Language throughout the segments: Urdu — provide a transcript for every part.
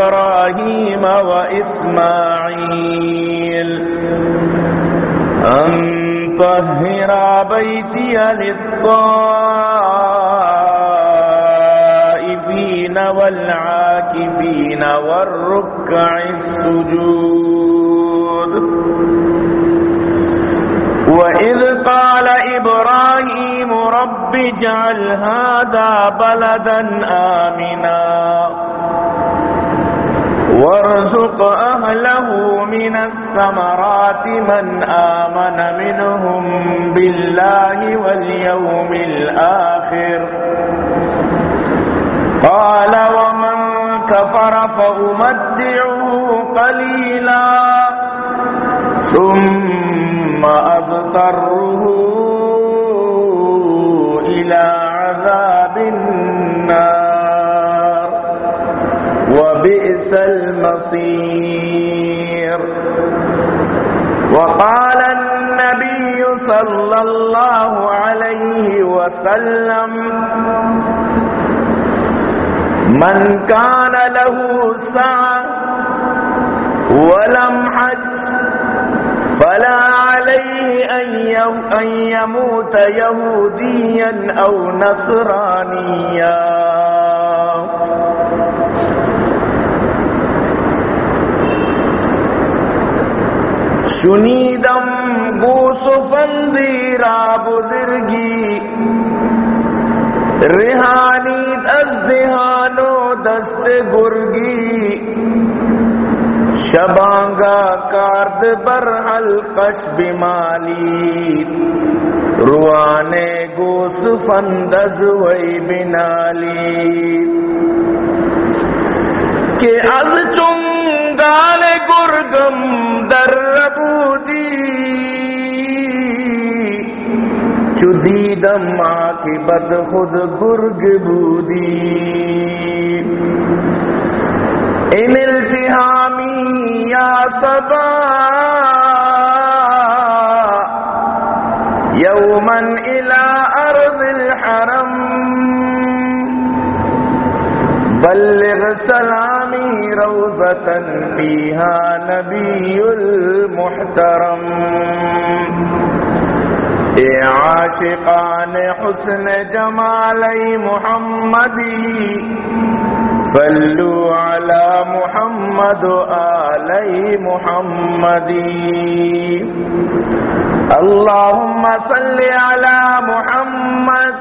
إبراهيم وإسماعيل. أن طهر بيتي للطائفين والعاكفين والركع السجود. وإذ قال إبراهيم رب اجعل هذا بلدا آمنا. وارزق أهله من الثمرات من آمن منهم بالله واليوم الآخر. قال ومن كفر فأمتعه قليلا ثم أضطره إلى عذاب وبئس المصير. وقال النبي صلى الله عليه وسلم من كان له سعة ولم حج فلا عليه أن يموت يهوديا أو نصرانيا. شنیدم گوس فندیرا بزرگی ریحانیت از دهانو دست گرگی شبانگا کارد بر حلقش بمالی روان گوس فندز وی بنالی کہ از چنگال گرگم در ربودی چدیدم عاقبت خود گرگ بودی۔ ان التهامی یا صبا۔ یوما الى ارض الحرم۔ بلغ سلامي روزة فيها نبي المحترم. اے عاشقان حسن جمالی محمدی، صلو علی محمد و آلی محمدی. اللهم صل على محمد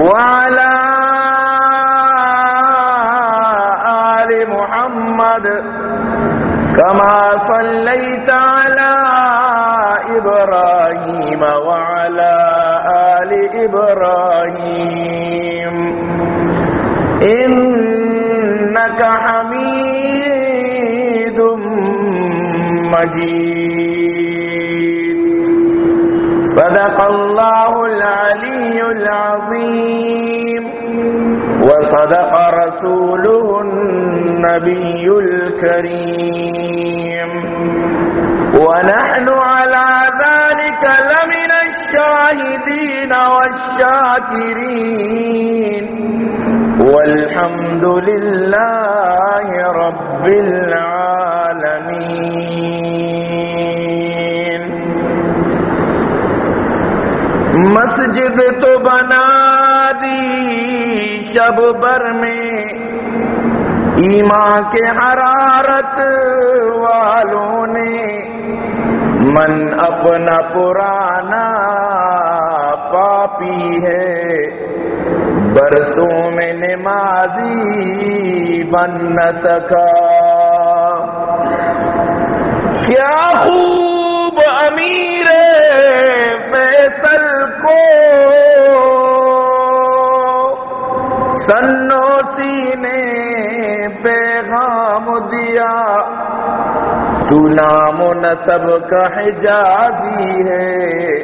وعلى محمد كما صليت على إبراهيم وعلى آل إبراهيم. إنك حميد مجيد. صدق الله العلي العظيم. وصدق رسوله النبي الكريم. ونحن على ذلك لمن الشاهدين والشاكرين. والحمد لله رب العالمين. مسجد تو بنا دی جب بر میں ایمان کے حرارت والوں نے من اپنا پرانا پاپی ہے۔ برسوں میں نمازی بن نہ سکا۔ کیا خوب امیر فیصل کو سنوسی نے پیغام دیا تو نام و نصب کا حجازی ہے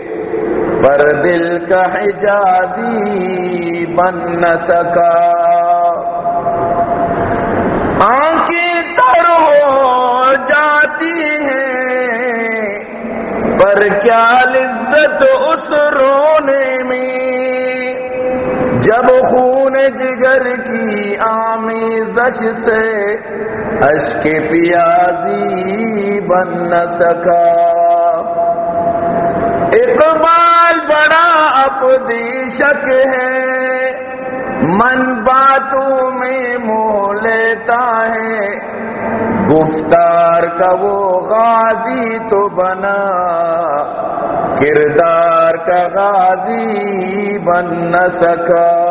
پر دل کا حجازی بن نہ سکا آنکھیں تر ہو جاتی ہیں پر کیا لذت اس رونے میں جب خون جگر کی آمیزش سے اشک پیازی بن نہ سکا اقبال بڑا اپدیشک ہے من باتوں میں مو لیتا ہے گفتار کا وہ غازی تو بنا کردار کا غازی بن نہ سکا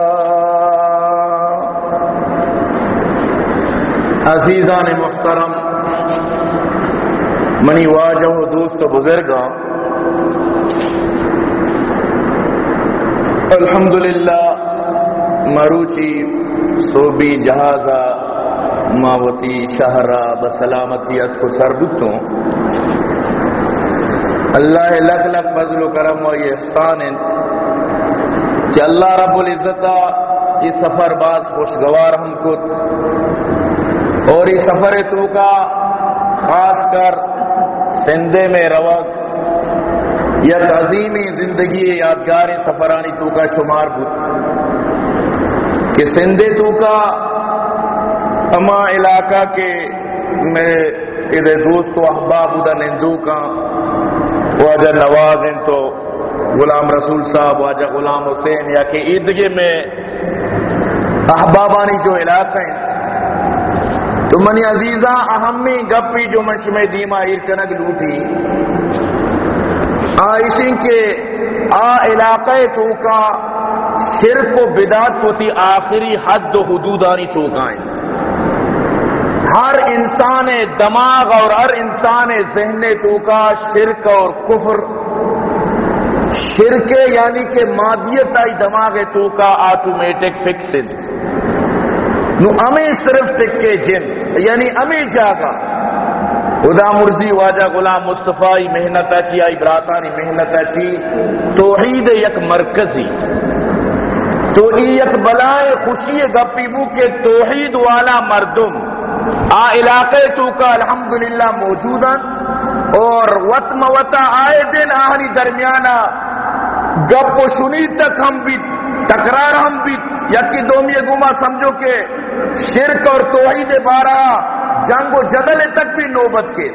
عزیزان محترم، منی واجہ دوست بزرگاں، الحمدللہ مروچی صوبی، جہازہ ماوتی شہرہ، بسلامتی ات کو سربتوں، اللہ لگ لگ فضل و کرم و یہ احسان کہ اللہ رب العزتہ یہ سفر باز خوشگوار ہم کت اور یہ سفر تو کا، خاص کر سندے میں روک یک عظیمی زندگی یادگار سفرانی تو کا شمار بت کہ سندے تو کا اما علاقہ کے میں ادھر دوست و احباب ادھر نندو کا، واجہ نواز ہیں تو غلام رسول صاحب، واجہ غلام حسین، یا کہ عیدگی میں احبابانی جو علاقہ ہیں تو منی عزیزہ اہمی گپی جو منشم دیما ارکنگ لوٹی آئیشن کے آ علاقہ تو کا شرک و بدات ہوتی آخری حد و حدودانی تو ہر انسان دماغ اور ہر انسان ذہن تو کا شرک اور کفر، شرک یعنی کہ مادیت آئی دماغ تو کا آٹومیٹک فکسڈ نو امی صرف ٹکے جن یعنی امی جاگا خدا مرضی واجہ غلام مصطفی، محنت اچھی، آئی براتانی محنت اچھی۔ توحید یک مرکزی۔ تو ای یک بلائے خوشی گپی بو کے توحید والا مردم۔ آ علاقے تو کا الحمدللہ موجود اور وط موتا آئے دن آہنی درمیانہ۔ گپ و سنی تک ہم بھی تکرار ہم بھی یکی دومی گما سمجھو کہ شرک اور توحید بارہ جنگ و جدل تک بھی نوبت کے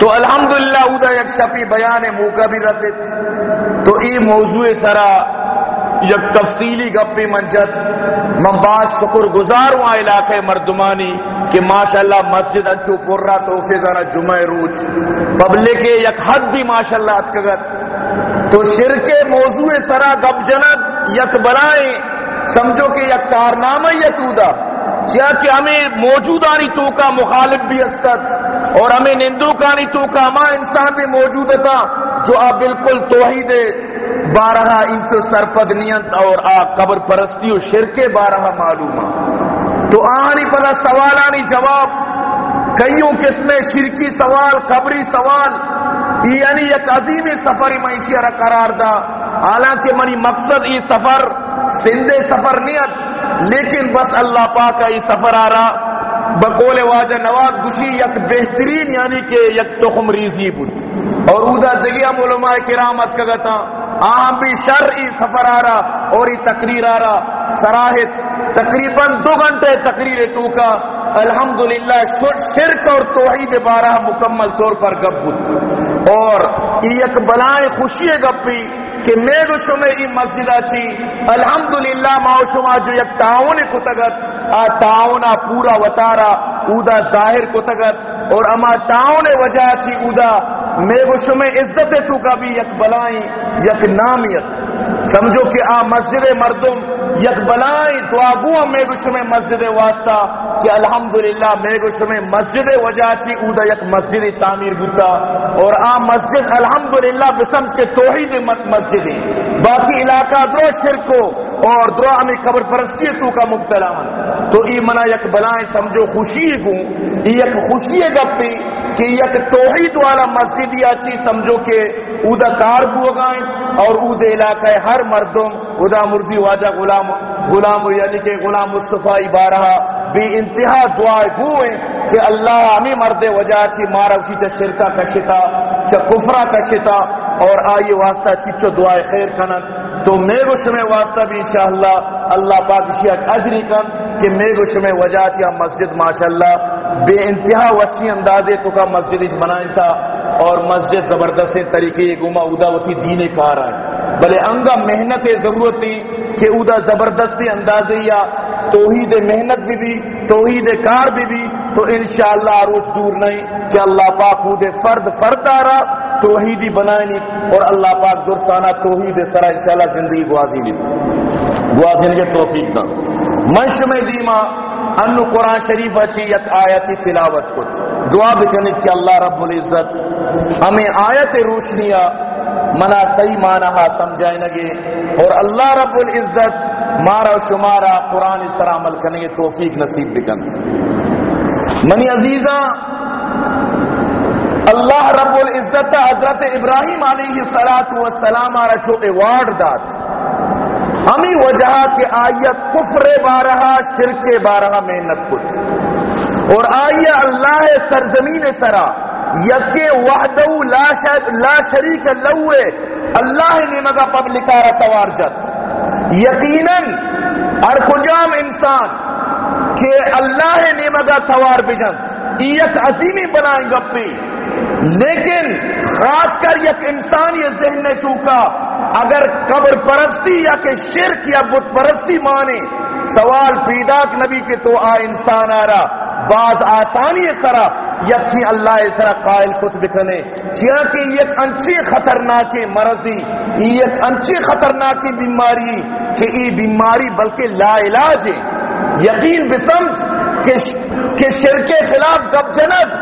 تو الحمدللہ ادا یک شفی بیان موقع بھی رسد تو ای موضوع طرح یک تفصیلی گپی منجد۔ من باز شکر گزار ہوا علاقے مردمانی کہ ماشاءاللہ مسجد انچو پر رہا تو اسے ذرا جمعہ روج پبلک یک حد بھی ماشاءاللہ اتکگت۔ تو شرک موضوع سرا گپ جنت یک بلائیں سمجھو کہ یک کارنامہ یک اودا کیا کہ ہمیں موجودانی تو کا مخالف بھی استت اور ہمیں نندو کانی تو کا ہما انسان بھی موجود تھا، جو آپ بالکل توحید بارہ انچ سرپد نیت اور آ قبر پرستی و شرکے بارہ معلوم تو آنی پتا سوالانی جواب، کئیوں قسمیں شرکی سوال، قبری سوال یعنی یک عظیم سفر معیشی قرار دا۔ حالانکہ منی مقصد یہ سفر سندے سفر نیت، لیکن بس اللہ پاک کا یہ سفر آ رہا بقول واجہ نواز گشی یک بہترین یعنی کہ یک تخم ریزی بود۔ اور اودا دگیم علماء کرامت کا گتا آہم بھی شر ای سفر آ رہا اور ای تقریر آ رہا سراہت تقریباً دو گھنٹے تقریر تو کا الحمدللہ شرک اور توحید بارہ مکمل طور پر گپ بود۔ اور یک بلائیں خوشی گپی کہ میں سمے ای مسجد چی الحمدللہ ماو شما جو یک تعاون کتگت، آ تعاونا پورا وطارا، اودا ظاہر کتگت۔ اور اما تعاون وجہ چی اودا میں سمے عزت تو کا بھی یک بلائیں یک نامیت۔ سمجھو کہ آ مسجد مردم یک بلائیں دعاگو میں گو مسجد واسطہ کہ الحمدللہ میں گو مسجد وجہ چی اودا یک مسجد تعمیر بوتا۔ اور آ مسجد الحمدللہ بسمت کے توحید مسجد۔ باقی علاقہ درو شرکو اور درو ہمیں قبر پرستی تو کا مبتلا تو ای منا یک بلائیں سمجھو خوشی گوں یک خوشی گپی کہ یک توحید والا مسجد یا چی سمجھو کہ اودا کار بو گائیں اور اود علاقہ ہر مردم ادا مرضی واجہ غلام غلام یعنی کہ غلام مصطفیٰ بارہ بے انتہا دعائیں ہوئے کہ اللہ ہمیں مرد وجہ چی مارا، اسی چا شرکا کشتا چا کفرا کشتا اور آئیے واسطہ چچو دعائیں خیر کنن. تو میرے شمع واسطہ بھی انشاءاللہ اللہ پاک شیعت اجری کن کہ میرے شمع وجہ چی مسجد، ماشاءاللہ، بے انتہا وسیع اندازے تو کا مسجد اس بنائیں تھا، اور مسجد زبردست طریقے گما ادا ہوتی دین کار ہے بلے انگا محنت ضرورت تھی کہ ادا زبردستی اندازے یا توحید محنت بھی بھی، توحید کار بھی بھی، تو انشاءاللہ عروج دور نہیں کہ اللہ پاک خود فرد فرد آ رہا توحیدی بنائنی اور اللہ پاک درسانہ توحید سرا انشاءاللہ زندگی گوازی لیت گوازی کے توفیق دا۔ منش میں دیما، انو قرآن شریف اچھی یک آیتی تلاوت کت۔ دعا بکنی کہ اللہ رب العزت ہمیں آیت روشنیا منا صحیح معنی سمجھائیں گے اور اللہ رب العزت مارا شمارا قرآن سر عمل کرنے کے توفیق نصیب بکن منی عزیزہ، اللہ رب العزت حضرت ابراہیم علیہ سلاۃ وسلام آرا جو ایوارڈ دات ہمیں وجہ کہ آیت کفر بارہ شرک بارہ محنت کچھ اور آئیے اللہ سرزمین سرا یک وحدہ لا شریک لوے اللہ نے مگا پبلکارا توار جت۔ یقیناً ہر کجام انسان کہ اللہ نے مگا توار بجنت ایک عظیمی بنائیں گپی۔ لیکن خاص کر یک انسان یہ ذہن نے چوکا، اگر قبر پرستی یا کہ شرک یا بت پرستی مانے، سوال پیداک نبی کے تو آ انسان آ رہا بعض آسانی سرا یکی اللہ سرا قائل کت بکنے کیا کہ یک انچی خطرناک مرضی یک انچی خطرناک بیماری کہ ای بیماری بلکہ لا علاج ہے۔ یقین بسمج کہ شرک خلاف گب جنت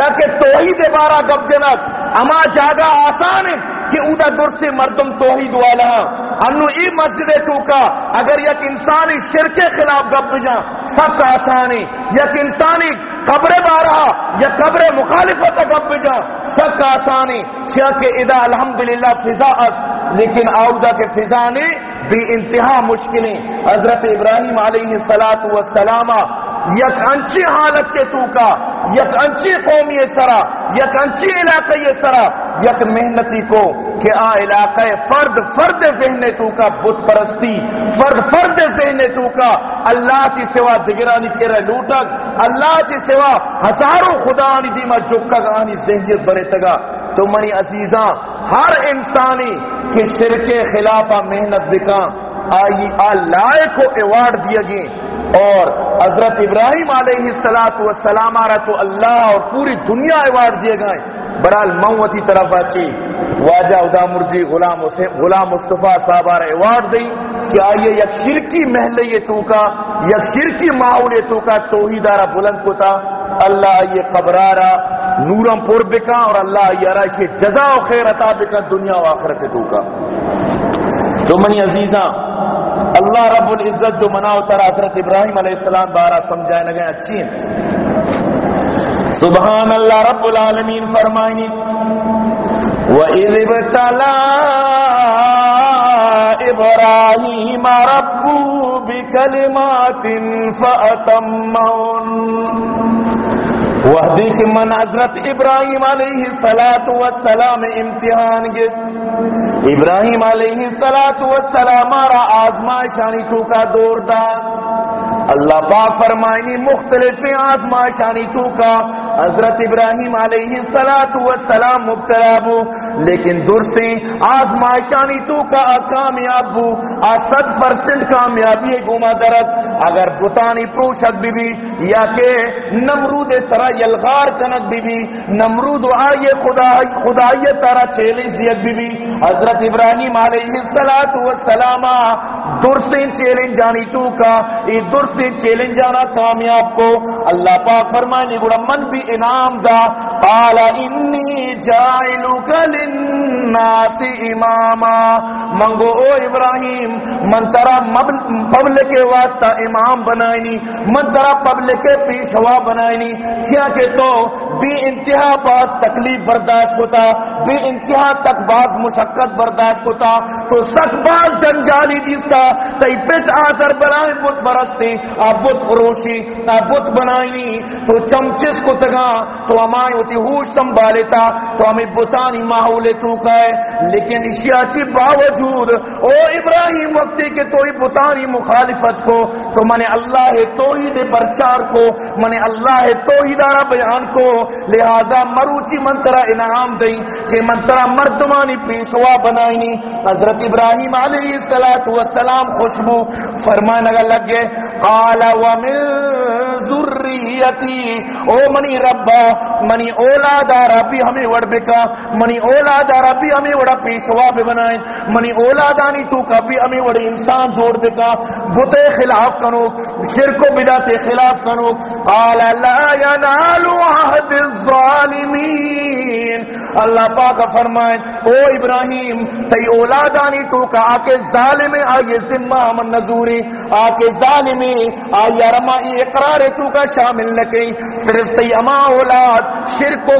یا کہ توحید بارہ گب جنت۔ اما جاگا آسان ہے کہ اودا در سے مردم توحید والا ہاں۔ انو ای مسجد تو کا اگر یک انسانی شرک خلاف گپ جا سب کا آسانی یک انسانی قبر بارہ یا قبر مخالفت گپ جا سب کا آسانی۔ کیا کہ ادا الحمدللہ فضا اس لیکن آؤدا کے فضا نے بھی انتہا مشکلیں۔ حضرت ابراہیم علیہ السلاۃ والسلام یک انچی حالت کے تو کا، یک انچی قومی سرا، یک انچی علاقہ سرا، یک محنتی کو کہ آ علاقہ فرد فرد ذہن تو کا بت پرستی، فرد فرد ذہن تو کا، اللہ کی سوا دگرانی چرہ لوٹک اللہ کی سوا ہزاروں خدا آنی دیما جکا آنی ذہنیت بنے تگا۔ تو منی عزیزاں، ہر انسانی کی سر کے خلاف محنت دکھا آئی اللہ کو ایوارڈ دیا گئے۔ اور حضرت ابراہیم علیہ السلاط والسلام آ رہا تو اللہ اور پوری دنیا ایوارڈ دیے گئے۔ برال موتی طرف اچھی واجہ ادا مرزی غلام غلام مصطفیٰ صاحب آ ایوارڈ دی۔ کہ آئیے یک شرکی محل یہ تو کا، یک شرکی ماحول تو کا توحید آرہ بلند کو تھا اللہ یہ قبرارا نورم پور بکا اور اللہ یہ رہا اسے جزا و خیر عطا بکا دنیا و آخرت تو کا۔ تو منی عزیزاں، اللہ رب العزت جو منا اترا حضرت ابراہیم علیہ السلام بارہ سمجھائے لگے، اچھی ہیں۔ سبحان اللہ رب العالمین فرمائنی، وَإِذِ ابْتَلَى إِبْرَاهِيمَ رَبُّهُ بِكَلِمَاتٍ فَأَتَمَّهُنَّ۔ وحدی کی من حضرت ابراہیم علیہ سلاط و سلام امتحان گت ابراہیم علیہ السلام والسلام را آزمائشانی ٹوکا دور داد۔ اللہ پاک فرمائنی، مختلف آزمائشانی تو کا۔ حضرت ابراہیم علیہ السلام والسلام مبتلا بو، لیکن دور سے آزمائشانی تو کا کامیاب بو۔ آ پرسنٹ کامیابی گما درد۔ اگر بتانی پروشت بھی بھی یا کہ نمرود سرا یلغار کنک بھی بھی نمرود آئیے خدا، خدایت تارا چیلنج دیت بھی بھی حضرت ابراہیم علیہ السلام دور سے چیلنج جانی تو کا، یہ دور سے چیلنج جانا کامیاب کو۔ اللہ پاک فرمانی گڑا من بھی انعام دا۔ قال، انی جائلک للناس اماما۔ منگو او ابراہیم، من ترا پبلک کے واسطہ امام بنائنی، من ترا پبلک کے پیشوا بنائنی۔ کیا کہ تو بھی انتہا باز تکلیف برداشت ہوتا بھی انتہا تک باز مشقت برداشت ہوتا۔ تو سک باز جنجالی جس کا تی پت آزر بنائیں بت برستی آپ بت فروشی آپ بت بنائنی۔ تو چمچس کو تگا، تو ہمیں ہوتی ہوش سنبھالتا، تو ہمیں بتانی ماحول تو کا ہے لیکن اشیاء چی باوجود موجود۔ او ابراہیم وقتی کہ تو بتانی مخالفت کو، تو من اللہ تو ہی پرچار کو من اللہ تو ہی بیان کو، لہذا مروچی منترا انعام دئی کہ منترا مردمانی پیشوا بنائنی۔ حضرت ابراہیم علیہ السلام خوشبو فرمانے لگ گئے قال ومن ذریتی، او منی ربا، منی اولادا ربی ہمیں وڑ بکا، منی اولادا ربی ہمیں وڑا پیشوا بھی بنائیں منی اولادانی تو کبھی ہمیں وڑے انسان جوڑ بکا بتے خلاف کنو، شرک و بدعت خلاف کنو۔ قال، لا ينال عهد الظالمین۔ اللہ پاک فرمائے، او ابراہیم تی اولادانی تو کا، آکے ظالم آئیے ذمہ من نزوری، آکے ظالم آئی ارمائی اقرار تو کا شامل نکی۔ صرف تی اما اولاد، شرک و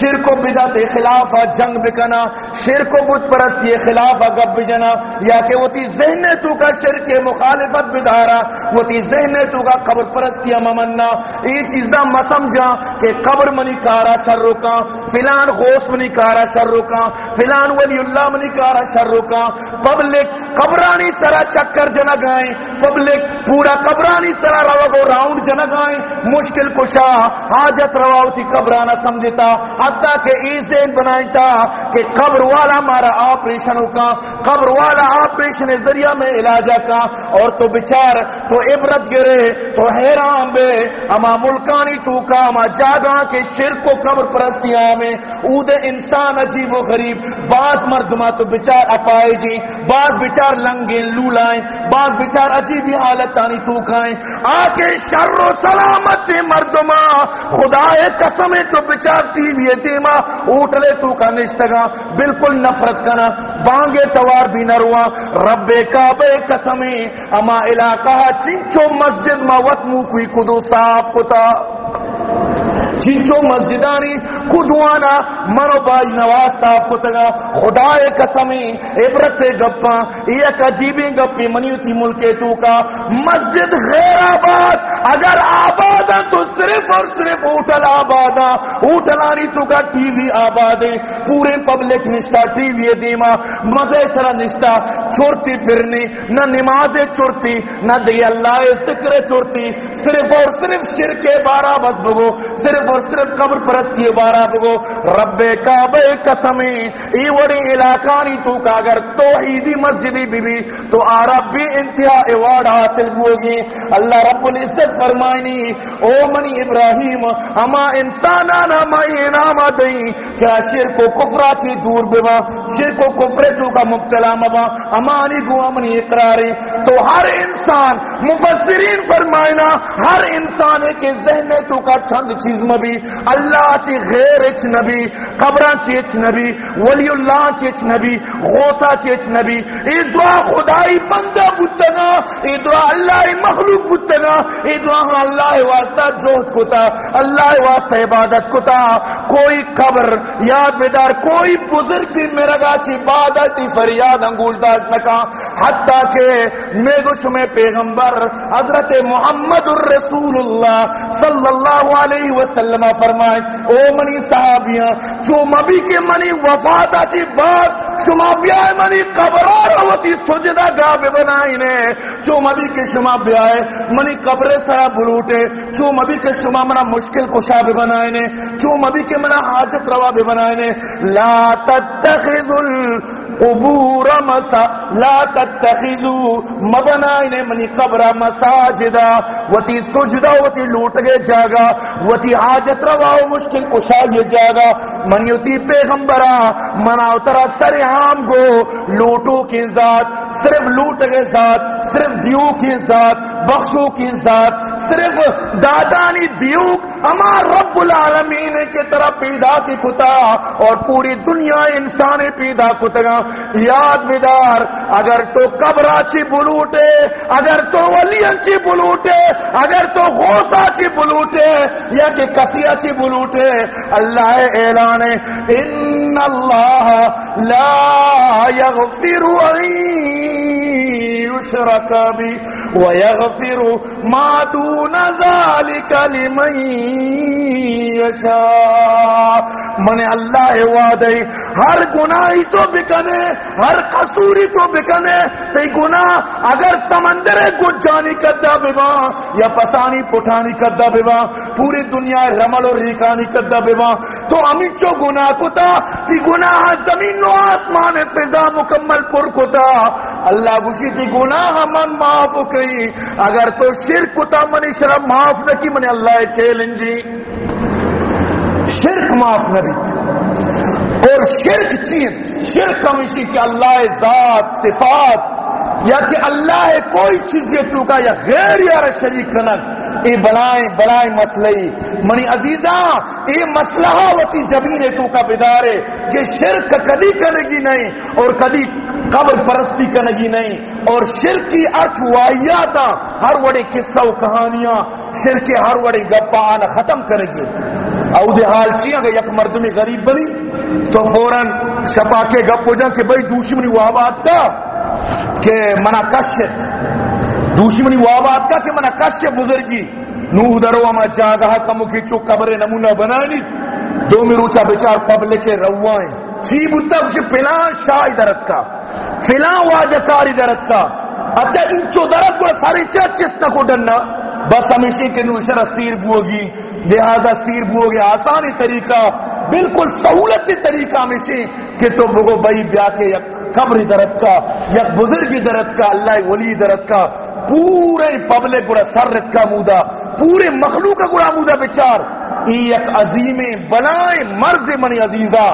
شرک و بدعت خلاف جنگ بکنا، شرک و بت پرستی خلاف گب بجنا یا کہ وہ تی ذہن تو کا شرک مخالفت بدارا وہ تی ذہن تو کا قبر پرستی ممنا یہ چیزاں مسمجھا کہ قبر منی کارا شر رکا فلان غوث منی کارا شر رکا فلان ولی اللہ منی کارا شر رکا پبلک قبرانی سرا چکر جنا گائیں، پبلک پورا قبرانی سرا رو راؤنڈ جنا گائیں۔ مشکل کشا، حاجت رواوتی قبرانا سمجھتا۔ حتیٰ کہ ایزین بنائیتا کہ قبر والا مارا آپریشن کا قبر والا آپ آپریشن ذریعہ میں علاجہ کا اور تو بچار، تو عبرت گرے، تو حیران بے، اما ملکانی تو کا، اما جاگا کے شرک و قبر پرستیاں میں۔ اود انسان عجیب و غریب، بعض مردمہ تو بچار اپائے جی بعض بچار لنگیں لولائیں بعض بچار عجیبی حالت تانی تو کھائیں۔ آکے شر و سلامت مردمہ خدا قسم تو بچار ٹی وی تیما اوٹلے تو کا نشتگا بالکل نفرت کنا۔ بانگے توار بھی نہ رواں۔ رب کعبے قسمیں اما علاقہ چنچو مسجد ما وط مو کوئی کدو صاحب کتا چنچو مسجدانی، کدوانا، منو بائی نواز صاحب کو تگا خدا قسمی، عبرت گپا ایک عجیبی گپی منیو تھی ملکے تو کا، مسجد غیر آباد، اگر آباد تو صرف اور صرف ہوٹل آباد ہوٹلانی تو کا ٹی وی آباد پورے پبلک نشتا ٹی وی دیما، مزے سرا نشتا چورتی پھرنی، نہ نماز چورتی، نہ دی اللہ ذکر چورتی، صرف اور صرف شرک بارہ بس بگو، صرف اور صرف قبر پرستی بارہ بگو رب کعبے قسمی ای وڑی علاقانی تو کا اگر توحیدی مسجدی بی بی تو عرب بھی انتہا ایوارڈ حاصل ہوگی۔ اللہ رب العزت فرمائنی، او منی ابراہیم اما انسانانا ما انعام دیں۔ کیا شرک و کفرات کی دور بما شرک و کفر تو کا مبتلا مبا امانی گو امنی اقراری۔ تو ہر انسان، مفسرین فرمائنا، ہر انسان کے ذہن تو کا چند چیز مبی اللہ چی غیر اچ نبی، قبران چی اچ نبی، ولی اللہ چی اچ نبی، غوثہ چی اچ نبی، ای دعا خدای بندہ بتنا ای دعا اللہ مخلوق بتنا ای دعا اللہ واسطہ جوہد کتا، اللہ واسطہ عبادت کتا، کوئی قبر، یاد بیدار، کوئی بزرگ بھی میرا گاچی عبادت فریاد، انگوش داشت نکا حتیٰ کہ میں گوش میں پیغمبر حضرت محمد الرسول اللہ صلی اللہ علیہ وسلم فرمائے، او منی صحابیاں، جو مبی کے منی وفات آتی بات شما بیائے منی قبرار ہوتی سجدہ گاہ بے بنائی نے، جو مبی کے شما بیائے منی قبر سرا بلوٹے، جو مبی کے شما منا مشکل کشا بے بنائے نے، جو مبی کے منا حاجت روا بے بنائے نے، لا تتخذ القبور مسا لا تتخذو مبنا انہیں منی قبر مساجدہ وتی سجدہ وتی لوٹ گئے جاگا. وتی حاجت روا و مشکل کشا یہ جاگا. منیوتی پیغمبرا منا اترا سر عام گو، لوٹو کی ذات صرف لوٹ گئے ذات صرف دیو کی ذات بخشو کی ذات صرف دادانی دیوک اما رب العالمین کے طرح پیدا کی کتا اور پوری دنیا انسان پیدا کتگا یاد بیدار، اگر تو قبرا چی بلوٹے، اگر تو ولین چی بلوٹے، اگر تو غوثا چی بلوٹے، یا کہ کسیا چی بلوٹے، اللہ اعلان ان اللہ لا یغفر يشرك بي. ويغفر ما دون ذلك لمن يشاء۔ من اللہ وعدے ہر گناہی تو بکنے، ہر قصوری تو بکنے۔ تی گناہ اگر سمندر کچھ جانی کدا ببا، یا پسانی پٹھانی کدا ببا، پوری دنیا رمل اور ریکانی کدا ببا۔ تو امی چو گناہ کتا، تی گناہ زمین و آسمان فضا مکمل پر کتا۔ اللہ گوشی تی گناہ من معاف گئی اگر تو شرک کتا منی، شرم معاف نہ کی منی۔ اللہ چیلنجی جی۔ شرک معاف نہ بھی اور شرک چیز شرک ہمیشہ کہ اللہ ذات، صفات یا کہ اللہ کوئی چیز یہ تو کا یا غیر یار شریک کنک اے بلائیں بلائیں مسئلہ منی عزیزاں، اے مسئلہ وتی زمین تو کا بدارے کہ شرک کدی کرنگی نہیں اور کدی قبر پرستی کرنگی نہیں۔ اور شرک کی ارتھ واحیاتا ہر وڑے قصہ و کہانیاں، شرک ہر وڑے گپا آنا ختم کرے گی۔ او دے حال چی اگر یک مردمی غریب بنی، تو فوراً شپا کے گپ ہو جائیں کہ بھئی دوشمنی وہ بات کا۔ کہ منا کشت دوشمنی وہ بات کا کہ منا کشت بزرگی۔ نو درو اما جاگہ کمو کی چو قبر نمونہ بنانی۔ دو مروچا روچا بچار پبلک روائیں۔ چی بتا مطلب کچھ پلان شاہ درد کا فلان واجہ کاری درد کا۔ اچھا انچو درد کو ساری چا چس نہ کو ڈننا۔ بس ہمیشہ کے نوشر سیر بوگی لہذا سیر بوگی آسانی طریقہ، بالکل سہولت طریقہ ہمیشہ کہ تو بگو بھائی بیا کے یک قبر درد کا، یک بزرگی درد کا، اللہ ولی درد کا، پورے پبلک گڑا سرت کا مودا، پورے مخلوق کا گڑا مودا بچار ای یک عظیم بنائے مرض منی عزیزہ۔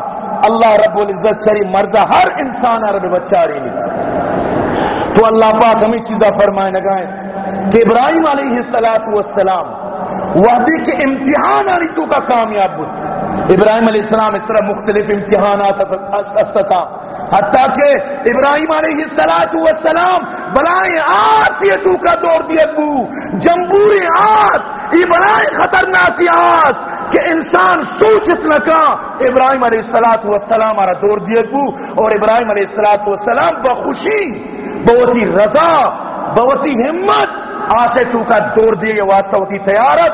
اللہ رب العزت شری مرضہ ہر انسان عرب بچاری۔ نہیں تو اللہ پاک ہمیں چیزہ فرمائے نگائیں کہ ابراہیم علیہ السلام والسلام وحدی کے امتحان آنی تو کا کامیاب بود ابراہیم علیہ السلام اس طرح مختلف امتحانات استتا حتیٰ کہ ابراہیم علیہ السلام والسلام بلائیں آس یہ تو کا دور دیا بو جمبوری آس، یہ بلائیں خطرناک آس کہ انسان سوچت نہ کا ابراہیم علیہ السلام والسلام آرہ دور دیا بو اور ابراہیم علیہ السلام والسلام بخوشی بہت ہی رضا، بہت ہی ہمت آسے تو کا دور دیے واسطہ ہوتی تیارت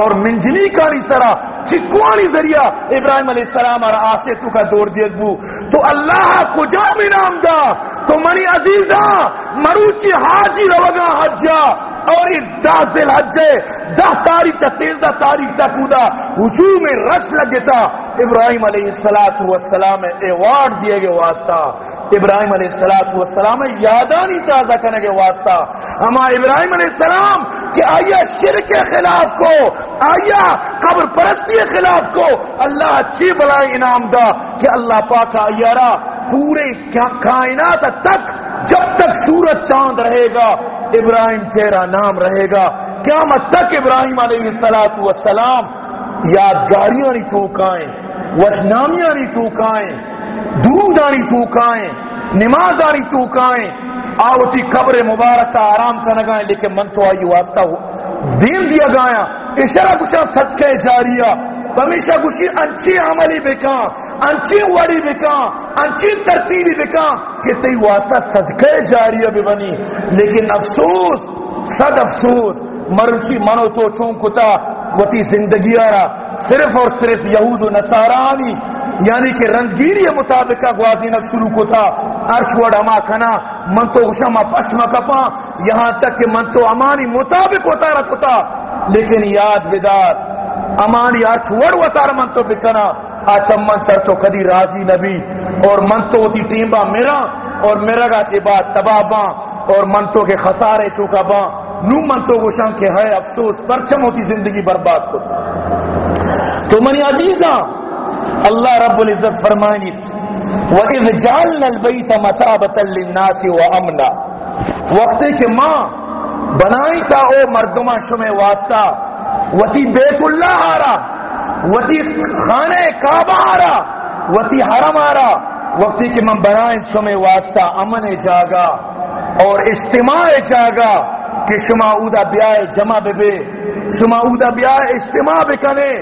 اور منجنی کا سرا، چکوانی ذریعہ ابراہیم علیہ السلام اور آسے تو کا دور دیت بو۔ تو اللہ کجا بھی نام دا؟ تو منی عزیزا، مروچی حاجی روگا حجا اور اس دہ دل حجے دہ تاریخ تا سیزدہ تاریخ تا کودا ہجوم رش لگتا ابراہیم علیہ السلام والسلام ایوارڈ دیے گئے واسطہ۔ ابراہیم علیہ السلام والسلام یادانی تازہ کرنے کے واسطہ۔ ہما ابراہیم علیہ السلام کہ آیا شرک کے خلاف کو، آیا قبر پرستی کے خلاف کو۔ اللہ اچھی بلائے انعام دا کہ اللہ پاک آیارا پورے کائنات تک، جب تک سورج چاند رہے گا ابراہیم تیرا نام رہے گا۔ قیامت تک ابراہیم علیہ السلاط وسلام یادگاریاں نہیں ٹوکائیں وشنامیاں نہیں ٹوکائیں درود آنی ٹوکائیں نماز آنی ٹوکائیں۔ آوتی قبر مبارک کا آرام کا نگائیں لیکن من تو آئی واسطہ ہو۔ دین دیا گایا اشارہ کچھ صدقہ جاریہ ہمیشہ کچھ انچی عملی بکا انچی وڑی بکا انچی ترتیبی بکا کہ تی واسطہ صدقہ جاریہ بھی بنی۔ لیکن افسوس، صد افسوس، مرچی منو تو چون کتا وتی زندگی آرا۔ صرف اور صرف یہود و نصارانی یعنی کہ رنگیری مطابقہ گوازینک شروع کتا۔ ارچ وڑ اما کنا من تو شما پشما کپا یہاں تک کہ من تو امانی مطابق ہوتا رکھتا لیکن یاد بدار امانی ارچ وڑ وطار من تو بکنا۔ آچا من سر تو کدی راضی نبی، اور من تو ہوتی ٹیم با میرا، اور میرا گا سے بات تباہ باں اور من تو کے خسارے تو کا باں۔ نو من تو گوشان کے ہے، افسوس پرچم ہوتی زندگی برباد کو۔ تو منی عزیزاں اللہ رب العزت فرمائنی، وَإِذْ جَعَلْنَا الْبَيْتَ مَثَابَةً لِلنَّاسِ وَأَمْنًا۔ وقت کہ ماں، بنائی تا او مردمہ شمع واسطہ، وتی بیت اللہ آرا وتی خانہ کعبہ آرا، وتی حرم آرا، وقتی کہ من بنائیں شمع واسطہ امن جاگا اور اجتماع جاگا کہ شما اودا بیائے جمع بے بے شما اودا بیائے اجتماع بکنے،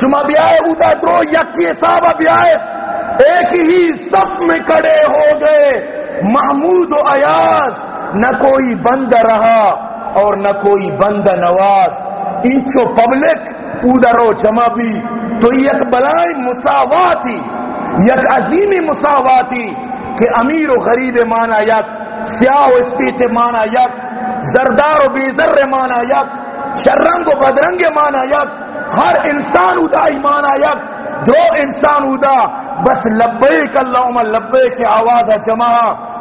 شما بیائے اودا درو یکی صحابہ بیائے، ایک ہی صف میں کڑے ہو گئے۔ محمود و ایاز، نہ کوئی بند رہا اور نہ کوئی بند نواز۔ انچو پبلک اودا رو جمع بھی۔ تو یک بلائی مساواتی، یک عظیمی مساواتی کہ امیر و غریب مانا یک، سیاہ و اسپیت مانا یک، زردار و بیزر مانا یک، شرنگ و بدرنگ مانا یک، ہر انسان ادا ایمان آیا دو انسان ادا بس لبیک اللہم، لبیک آواز جمع۔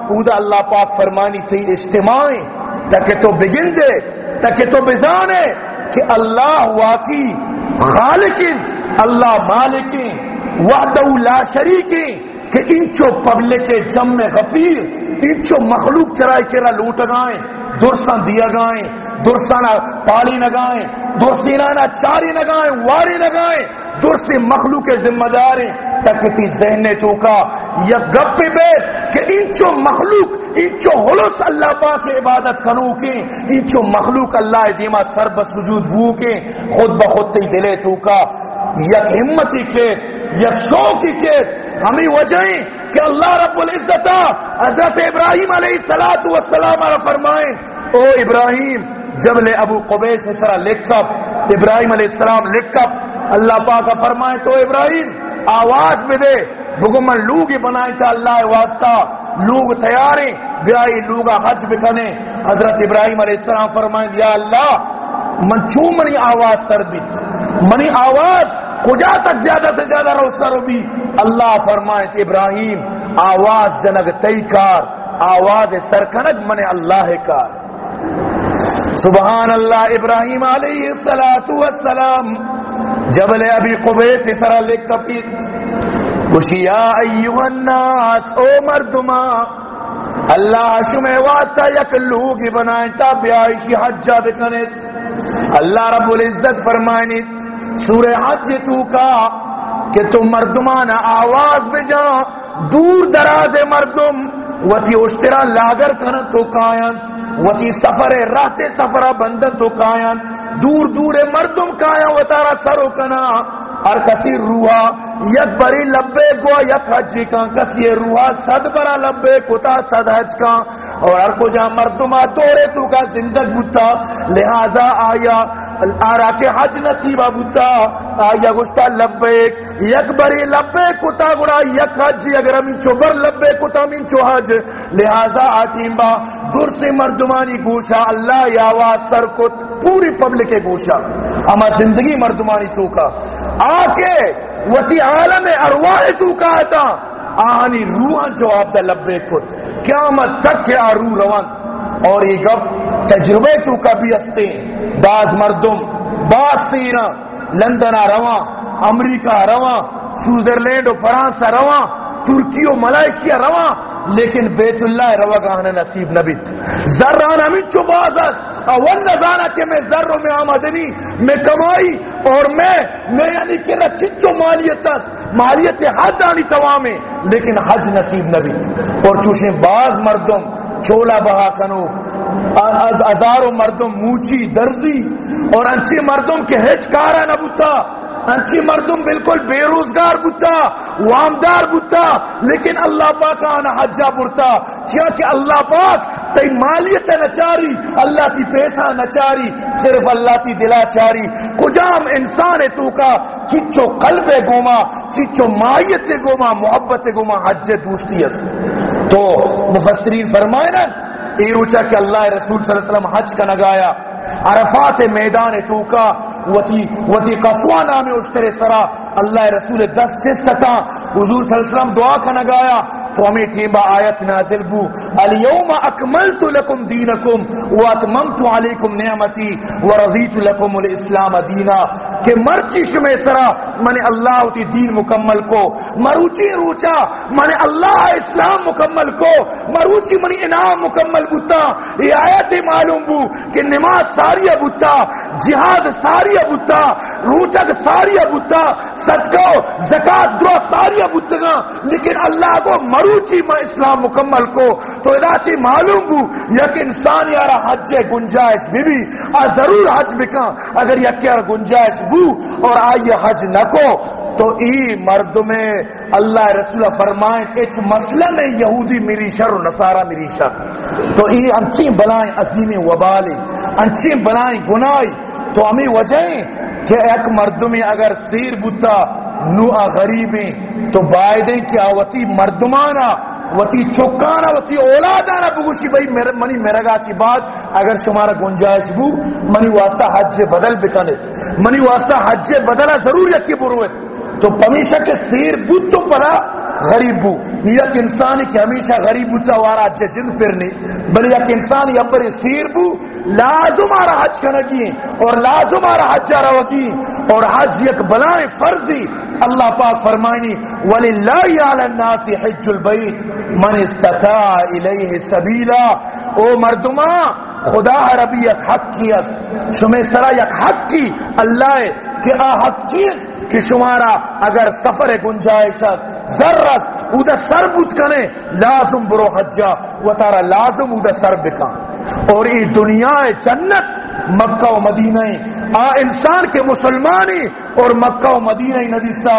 ادا اللہ پاک فرمانی تھی اجتماع تاکہ تو بگن دے، تاکہ تو بزانے۔ کہ اللہ واقعی خالقین اللہ مالکین وحدہ لا شریکین کہ انچو پبلک جم میں غفیر، انچو مخلوق چرائے چرا لوٹ گائیں درسن دیا گائیں درسانہ پالی نگائیں درسینانہ چاری نگائیں، واری نگائیں، درسی مخلوق ذمہ داریں تکتی ذہن تو کا یا گپ بیت کہ انچو مخلوق، انچو حلوس اللہ پاک عبادت کنو کے انچو مخلوق اللہ دیما سر بس وجود بو کے خود بخود تی دلے تو کا یک ہمتی کے، یک شوقی کے ہمیں وجہیں کہ اللہ رب العزت حضرت ابراہیم علیہ السلام والسلام فرمائیں، او ابراہیم، جب لے ابو قبیس اس لکھ کر ابراہیم علیہ السلام لکھ کر اللہ پاک فرمائے تو ابراہیم، آواز میں دے، بگمن لوگ ہی بنائے تھا اللہ واسطہ، لوگ تیاریں، بیائی لوگ حج بکنے حضرت ابراہیم علیہ السلام فرمائے یا اللہ، من چوں منی آواز سر بیت؟ منی آواز، کجا تک زیادہ سے زیادہ رو سر بھی اللہ فرمائے ابراہیم، آواز جنگ تئی کار، آواز سرکنگ من اللہ کار۔ سبحان اللہ، ابراہیم علیہ السلام جبل ابی قبیس سرا لکھ کپیت خوشیا ایوہ الناس، او مردما اللہ شمع واسطہ یک لوگ بنائیں تا بیائشی حجہ بکنیت۔ اللہ رب العزت فرمائنیت سورہ حج تو کا کہ تو مردمان آواز بجا دور دراز مردم، وتی اشترا لاگر کن تو کائن، وتی سفر راتے سفرہ بندن تو کائن، دور دور مردم کایا و تارا سرو کنا اور کسی روحا، یک بری لبے گوا، یک حجی کا، کسی روحا صد برا لبے، کتا صد حج کا، اور ہر کو جا مردمہ دورے تو کا زندگ بتا لہذا آیا آرا کے حج نصیبہ بتا آیا گشتا لبیک، یک بری لبیک کتا گڑا، یک حج اگر ہم چوبر لبیک کتا من چو حج. لہذا آتیم با، دور سے مردمانی گوشا، اللہ یا سر کت پوری پبلک گوشا. اما زندگی مردمانی تو کا آ کے وتی عالم ارواح تو کا آتا آنی روح جواب دا لبے کت. قیامت تک کے آ روح روانت اور یہ گپ تجربے تو کا بھی ہستے بعض مردم، بعض سیرا لندن رواں، امریکہ رواں، سوئٹزرلینڈ و فرانس رواں، ترکی و ملائشیا رواں، لیکن بیت اللہ روا گاہنے نصیب نبیت ذران ہمیں چو باز اول نظانا کہ میں ذر میں آمدنی، میں کمائی اور میں میں یعنی کہ چچو مالیت مالیت حد آنی توامے لیکن حج نصیب نبیت اور چوشیں باز مردم، چولا بہا کنوک ہزاروں مردم موچی درزی اور انچے مردم کے ہچ کارا نہ بتا انچی مردم بالکل بے روزگار بتا وامدار بتا لیکن اللہ پاک آنا حجا برتا کیا کہ اللہ پاک تی مالیت نچاری اللہ کی پیسہ نچاری صرف اللہ کی دلا چاری۔ کجام انسان تو کا چچو قلب گوما، چچو مائیت گوما، محبت گوما، حج دوستی است۔ تو مفسرین فرمائے نا یہ روچا کہ اللہ رسول صلی اللہ علیہ وسلم حج کا نگایا عرفات میدان ٹوکا وتی وتی قصوا نام اشتر سرا اللہ رسول دس چس حضور صلی اللہ علیہ وسلم دعا کا نگایا تو ہمیں ٹیمبا آیت نازل بو. الیوم اکملت لکم دینکم واتممت علیکم نعمتی ورضیت لکم الاسلام دینا. کہ مرچی شمی سرا من اللہ تی دین مکمل کو. مروچی روچا من اللہ اسلام مکمل کو. مروچی من انعام مکمل بتا یہ آیت معلوم بو کہ نماز ساری بتا جہاد ساری بتا روچک ساری بتا صدقہ زکات دعا ساری بتگا لیکن اللہ کو مروچی میں اسلام مکمل کو تو ادا معلوم بو یک انسان یارا حج گنجائش بھی بھی آ ضرور حج بکا اگر یک یار گنجائش بو اور آئیے حج نہ کو، تو ای مرد میں اللہ رسول فرمائیں اچ مسئلہ میں یہودی میری شر و نصارہ میری شر۔ تو ای انچی بلائیں عظیم وبالی انچی بلائیں گنائی تو ہمیں وجہ کہ ایک مرد میں اگر سیر بتا نو غریبیں تو بائدیں کیا وتی مردمانا، وتی چوکانا وتی اولادانا بگوشی، بھائی منی میرا گا چی بات، اگر شمارا گنجائش بو، منی واسطہ حج بدل بکنت منی واسطہ حج بدلا ضرور یکی بروت تو پمیشہ کے سیر بود تو پڑا غریب یک انسانی کہ ہمیشہ غریب بوتا وارا جن پھرنی بل یک انسانی ابر سیر بو. لازم آرا حج کنگی اور لازم آرا حج روگی اور حج یک بلائیں فرضی. اللہ پاک فرمائنی، وَلِلَّهِ عَلَى النَّاسِ حِجُّ الْبَيْتِ. مَنِ اسْتَتَاعَ إِلَيْهِ سَبِيلًا. او مردما خدا ربی یک حق کی است شمی سرا یک حق کی. اللہ کہ آ حق کی کہ شمارا اگر سفر گنجائش است ذرس اودا سر بود کنے، لازم برو حجا و تارا لازم اودا سر بکا۔ اور ای دنیا جنت، مکہ و مدینہ آ انسان کے مسلمانی اور مکہ و مدینہ ندیستا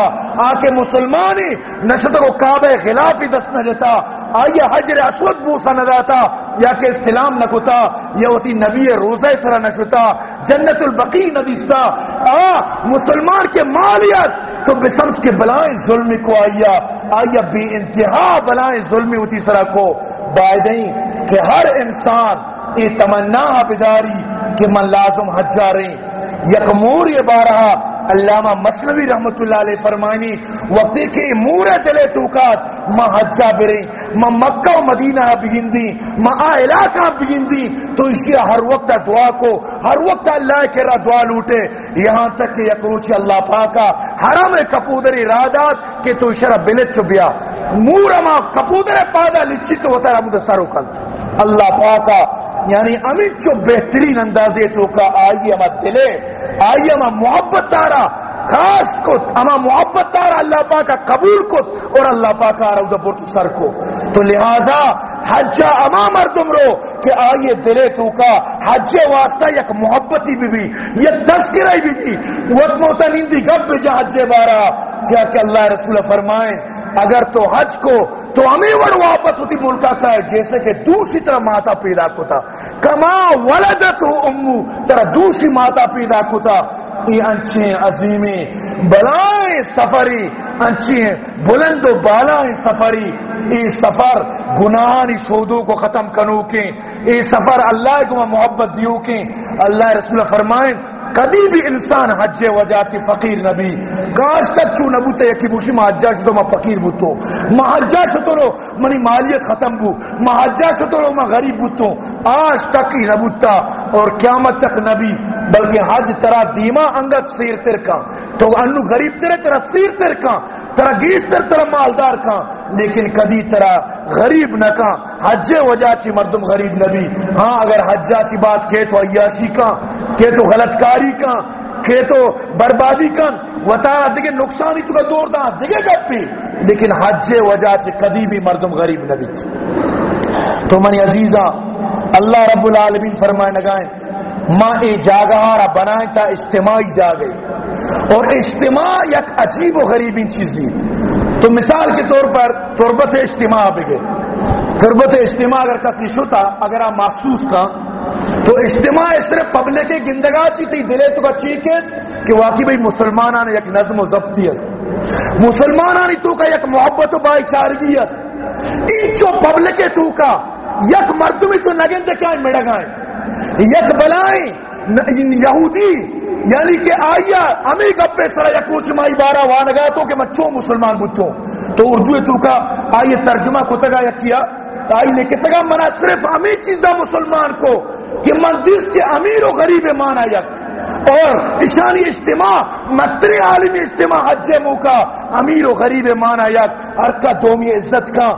آ کے مسلمانی نشد و کعبہ خلافی دست نہ دیتا آیا حجر اسود بوسا نہ داتا یا کہ استلام نہ یا ہوتی نبی روزہ سرا نشتا جنت البقی ندیستا آ، مسلمان کے مالیت، تو بسمس کے بلائیں ظلم کو آیا آیا بے انتہا بلائیں ظلم ہوتی سرا کو۔ بائدیں کہ ہر انسان یہ تمنا بداری کہ من لازم حج جا رہے یک مور یہ بارہ علامہ مسلوی رحمت اللہ علیہ فرمانی وقت کے مور دلے توکات ما حجا برے ما مکہ و مدینہ بگندی ما آ علاقہ بگندی تو اسی ہر وقت دعا کو، ہر وقت اللہ کے را دعا لوٹے۔ یہاں تک کہ یک روچی اللہ پاکا حرم کپودر ارادات کہ تو اشرا بلت چو بیا۔ مور ما کپودر پادا لچی تو ہوتا رہا مدہ سارو کلت۔ اللہ پاکا یعنی امین چو بہترین اندازے تو کا آئی اما دلے آئی اما محبت تارا کاشت کت اما محبت تارا اللہ پاکا قبول کت اور اللہ پاکا آرہ ادھا سر کو۔ تو لہذا حجہ اما مردم رو کہ آئیے دلے تو کا حج واسطہ یک محبتی بھی بھی، یک تذکرہ بھی بھی۔ وقت موتا نیندی گب جا حج بارا۔ کیا کہ اللہ رسول فرمائیں اگر تو حج کو تو ہمیں وڑ واپس ہوتی ملکہ کا ہے جیسے کہ دوسری طرح ماتا پیدا کتا کما ولدت امو طرح دوسری ماتا پیدا کتا یہ انچیں عظیمیں بلائیں سفری، انچیں بلند و بالائیں سفری۔ یہ سفر گناہانی سودوں کو ختم کنو کے یہ سفر اللہ کو محبت دیو کے اللہ رسول فرمائیں کبھی بھی انسان حج وجہ کی فقیر نبی۔ کاش تک چو نبوتے یکی بوشی ما حجا شدو ما فقیر بوتو۔ ما حجا شدو منی مالیت ختم بو۔ ما حجا شدو ما غریب بوتو آج تک ہی نبوتا اور قیامت تک نبی بلکہ حج ترا دیما انگت سیر تر کا۔ تو انو غریب ترے ترا سیر تر کا۔ ترا گیش تر ترا مالدار کا۔ لیکن کدی ترا غریب نہ کا۔ حج وجہ چی مردم غریب نبی۔ ہاں اگر حجا چی بات کہ تو عیاشی کا کہ تو غلط کاری کا۔ کہ تو بربادی کا وطارا دیکھے نقصانی تو کا دور دا دیکھے گپی لیکن حج وجہ چی کدی بھی مردم غریب نہ نبی تو منی عزیزہ، اللہ رب العالمین فرمائے نگائیں ماں اے جاگہ جاگہارا بنائیں تا اجتماعی جاگے۔ اور اجتماع یک عجیب و غریب چیز دی تو مثال کے طور پر تربت اجتماع بگے۔ تربت اجتماع اگر کسی شتا اگر آپ محسوس کا، تو اجتماع صرف پبلک گندگا چی تھی دلے تو کا چیکے کہ واقعی بھئی مسلمانان یک نظم و ضبطی ہے۔ مسلمانان تو کا یک محبت و بائی چارگی ہے این پبلک تو کا، یک مردمی تو نگن دکھائیں مڑگائیں یک بلائیں یہودی یعنی کہ آئیا ہمیں گپے سرا یا کوچ مائی بارہ وانگا تو کہ مچوں مسلمان بچوں تو اردو تو کا آئیے ترجمہ کو تگا یا کیا آئی نے کہ تگا منا صرف ہمیں چیزا مسلمان کو کہ من جس کے امیر و غریب مانا یک اور اشانی اجتماع مستری عالمی اجتماع حج موقع امیر و غریب مانا یک ہر کا دومی عزت کا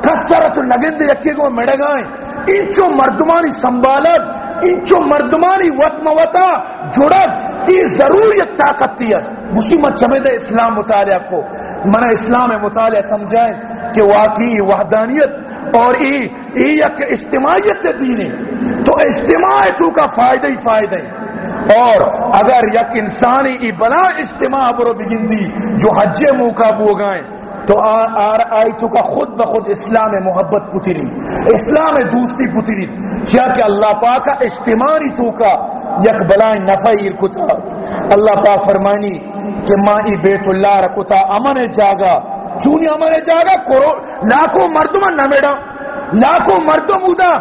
کسرت لگن دے یکی کو مڑگائیں انچو مردمانی سنبالت انچو مردمانی وط موتا جڑت یہ ضروریت طاقت تھی ہے۔ مسیمت چمید اسلام مطالعہ کو۔ منہ اسلام مطالعہ سمجھائیں کہ واقعی وحدانیت اور ای ای اجتماعیت سے دینے تو اجتماع تو کا فائدہ ہی فائدہ ہی اور اگر یک انسانی ای بلا اجتماع برو بگندی، جو حج موقع بو گائیں تو آئی تو کا خود بخود اسلام محبت پتری۔ اسلام دوستی پتری۔ کیا کہ اللہ پاک کا اجتماعی تو کا یک بلائیں نفعی کتا۔ اللہ پاک فرمانی کہ ماں ای بیت اللہ رکتا امن جاگا۔ چونی امن جاگا کرو لاکھوں مردم نہ میڑا لاکھوں مردم ادا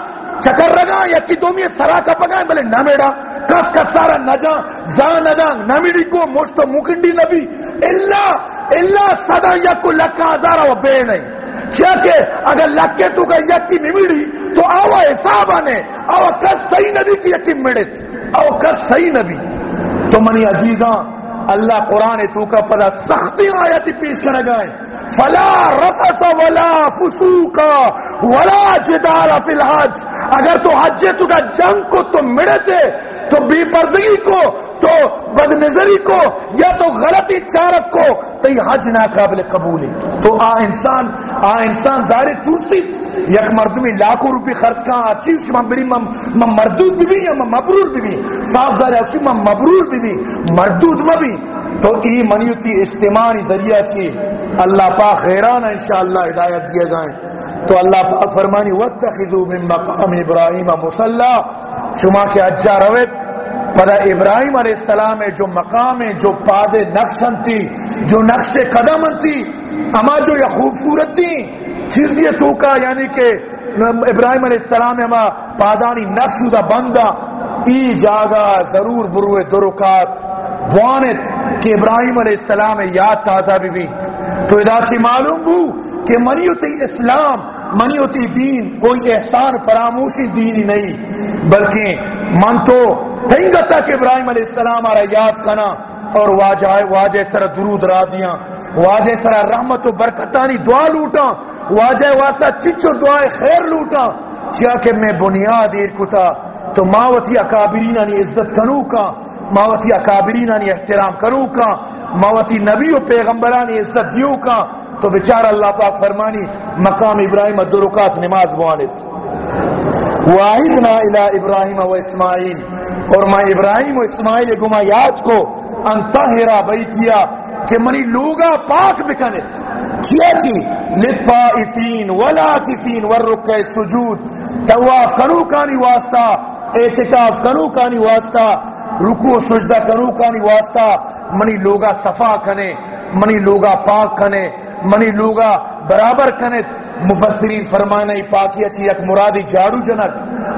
چکر رگا یا کی دومی سرا کا پگائیں بلے نہ میڑا کس کا سارا نجا، زان ندا نمیڑی کو مشت مکنڈی نبی اللہ اللہ صدا یک کو لکا ہزارہ و بے نہیں۔ کیا کہ اگر لکے تو کا یکی نمیڑی، تو آوا حساب آنے آوا کس صحیح نبی کی یکی مڑت آوا کس صحیح نبی۔ تو منی عزیزاں، اللہ قرآن تو کا پدا سختی آیتی پیش کرنے گئے۔ فلا رفس ولا فسوق ولا جدال فی الحج. اگر تو حج تو جنگ کو تو تھے، تو بے پردگی کو تو بد نظری کو یا تو غلطی چارت کو تو یہ حج ناقابل قبول ہے۔ تو آ انسان آ انسان ظاہر ترسی یک مردمی لاکھوں روپی خرچ کا اچھی من بری من مردود بھی یا من مبرور بھی صاف ظاہر اچھی من مبرور بھی مردود میں بھی۔ تو ای منیتی اجتماعی ذریعہ چی اللہ پاک خیران انشاءاللہ ہدایت دیے جائیں۔ تو اللہ پاک فرمانی وَاتَّخِذُوا مِن مَقَامِ ابراہیم مسلح شما کے اجا روت پدا ابراہیم علیہ السلام جو مقام ہے، جو پاد نقشن تھی، جو نقش قدم تھی، اما جو یہ خوبصورت تھی چیز یہ تو کا یعنی کہ ابراہیم علیہ السلام اما پادانی نقش دا بندہ، ای جاگا ضرور بروے درکات بوانت کہ ابراہیم علیہ السلام یاد تازہ بھی بھی۔ تو اداسی معلوم ہو کہ منیوتی اسلام، منیوتی دین، کوئی احسان فراموشی دین ہی نہیں، بلکہ من تو تھینگا تک ابراہیم علیہ السلام آرہ یاد کنا اور واجہ, واجہ سر درود را دیا۔ واجہ سر رحمت و برکتانی دعا لوٹا۔ واجہ واسطہ چچو دعائے خیر لوٹا۔ کیا کہ میں بنیاد ایر کتا تو ماوتی اکابرین انی عزت کنو کا ماوتی اکابرین انی احترام کنو کا ماوتی نبی و پیغمبرانی عزت دیو کا تو بچار اللہ پاک فرمانی مقام ابراہیم الدرکات نماز بوانت واحدنا الى ابراہیم و اسماعیل اور میں ابراہیم و اسماعیل گما یاد کو انتہرا بیتیا کہ منی لوگا پاک بکنے کیا جی؟ چی لطائفین ولاتفین ورکہ سجود تواف کنو کانی واسطہ، اعتکاف کنو کانی واسطہ۔ رکو سجدہ کنو کانی واسطہ، منی لوگا صفا کنے منی لوگا پاک کنے منی لوگا برابر کنت مفسرین فرمانے، پاکی اچھی یک مرادی جاڑو جنک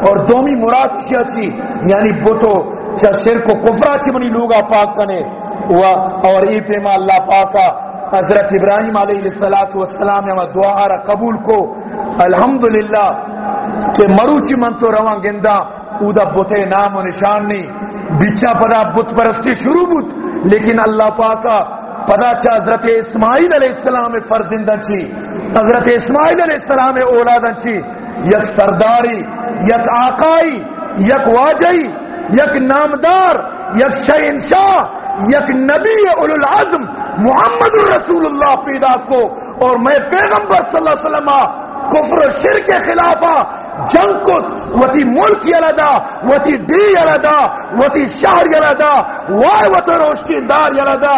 اور دومی مراد کیا چی یعنی بوتو، چا شرک و کفرا چی منی لوگا پاک کنے اور ای پیما اللہ پاکا، حضرت ابراہیم علیہ السلام یا دعا را قبول کو۔ الحمدللہ، کہ مروچی من تو رواں گندا اودا بتے نام و نشان نہیں بچا پدا بت پرستی شروع بت لیکن اللہ پاکا پدا چا حضرت اسماعیل علیہ السلام فرزندن چی۔ حضرت اسماعیل علیہ السلام اولادن چی۔ یک سرداری، یک آقائی، یک واجعی یک نامدار، یک شہنشاہ، یک نبی اول العظم محمد الرسول اللہ پیدا کو۔ اور میں پیغمبر صلی اللہ علیہ وسلم کفر و شر کے خلاف جنگ کت وتی ملک یلدا وتی دی یلدا وتی شہر یلدا وائے وطن روشکی دار یلدا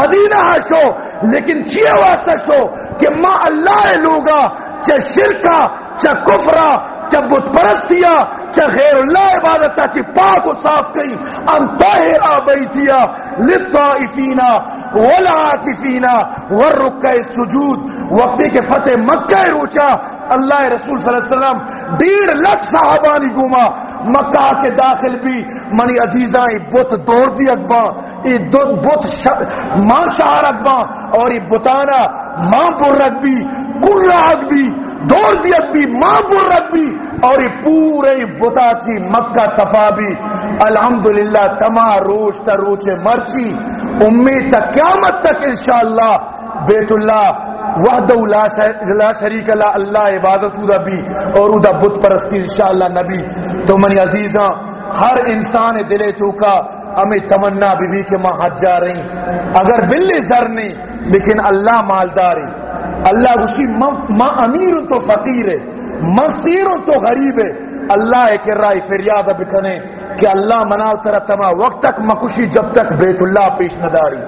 مدینہ شو لیکن چیئے واسطہ شو کہ ما اللہ لوگا، چہ شرکا چہ کفرا چہ بت پرستیا چہ غیر اللہ عبادت چہ پاک و صاف کئی ان طاہرہ بیتیا لطائفینا والعاکفینا والرکع السجود۔ وقتی کے فتح مکہ روچا اللہ رسول صلی اللہ علیہ وسلم ڈیڑھ لاکھ صحابانی گوما مکہ کے داخل بھی۔ منی عزیزاں بت دوڑ دی اکبا، یہ بت ماں شہر اکبا، اور یہ بتانا ماں پر رکھ بھی کل بھی دوڑ دی بھی ماں پر رکھ بھی اور یہ پورے بتا چی مکہ صفا بھی۔ الحمدللہ تما روش تا روچ مرچی۔ امید تک قیامت تک انشاءاللہ بیت اللہ وحدہ لا شریک اللہ اللہ عبادت دا بھی اور دا بت پرستی انشاءاللہ نبی. تو منی عزیزاں ہر انسان دلے چوکا ہمیں تمنا بھی بھی کہ ماں حج جا رہی اگر بلی زر نہیں، لیکن اللہ مالداری اللہ اسی ماں امیر تو فقیر ہے، مصیر تو غریب ہے۔ اللہ ایک رائے فریاد بکنے کہ اللہ مناو ترا تما وقت تک مکشی جب تک بیت اللہ پیش نداری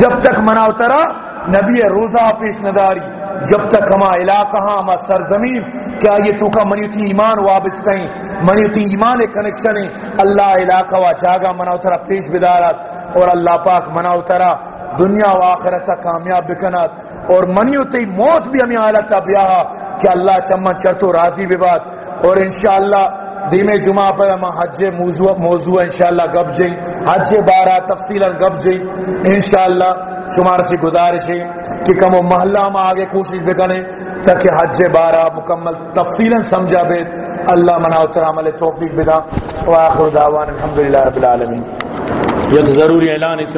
جب تک مناو ترا نبی روزہ پیش نداری، جب تک ہما علاقہ، ہما سرزمین، کیا یہ تو کا منیتی ایمان وابستہ ہیں؟ منیتی ایمان کنیکشن ہیں۔ اللہ علاقہ و جاگا مناو ترا پیش بدارات اور اللہ پاک مناو ترا دنیا و آخرت کامیاب بکنات۔ اور منیتی موت بھی ہمیں آلتا بیاہا کہ اللہ چمن چرتو راضی بباد اور انشاءاللہ دیم جمعہ پر ہم حج موضوع موضوع انشاءاللہ گب جئی، حج بارہ تفصیلا گب جئی۔ انشاءاللہ شمار سے گزارش ہے کہ کم و محلہ میں آگے کوشش بکنے تاکہ حج بارہ مکمل تفصیلا سمجھا بے اللہ مناو تر عمل توفیق بدا وآخر دعوان الحمدللہ رب العالمین۔ یہ ضروری اعلان اس